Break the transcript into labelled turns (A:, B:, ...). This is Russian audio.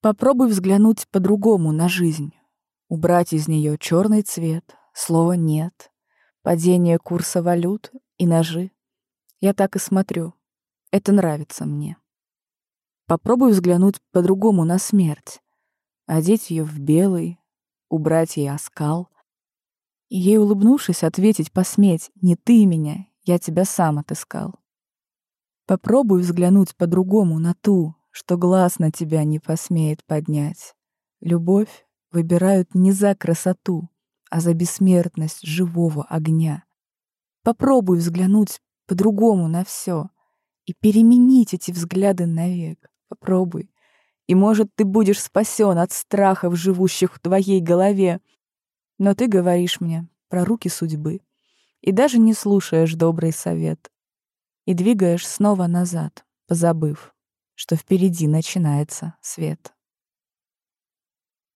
A: Попробуй взглянуть по-другому на жизнь. Убрать из нее черный цвет, слова «нет», падение курса валют и ножи. Я так и смотрю. Это нравится мне. Попробуй взглянуть по-другому на смерть. Одеть ее в белый, убрать ей оскал. Ей, улыбнувшись, ответить посметь «Не ты меня, я тебя сам отыскал». Попробуй взглянуть по-другому на ту, что глаз на тебя не посмеет поднять. Любовь выбирают не за красоту, а за бессмертность живого огня. Попробуй взглянуть по-другому на все и переменить эти взгляды навек. Попробуй. И, может, ты будешь спасен от страхов, живущих в твоей голове. Но ты говоришь мне про руки судьбы и даже не слушаешь добрый совет и двигаешь снова назад, позабыв, что впереди начинается свет.